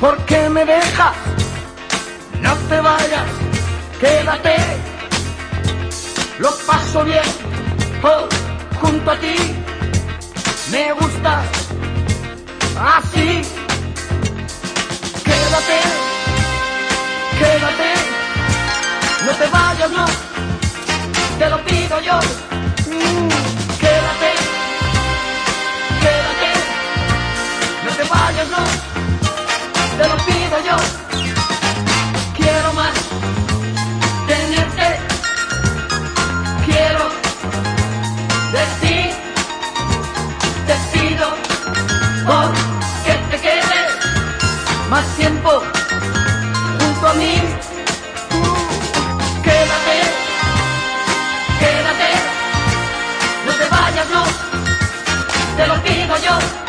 ¿Por qué me dejas? No te vayas, quédate. Lo paso bien oh, junto a ti. Me gustas así. tiempo junto a mí. Quédate, quédate, no te vayas, no, te lo pido yo.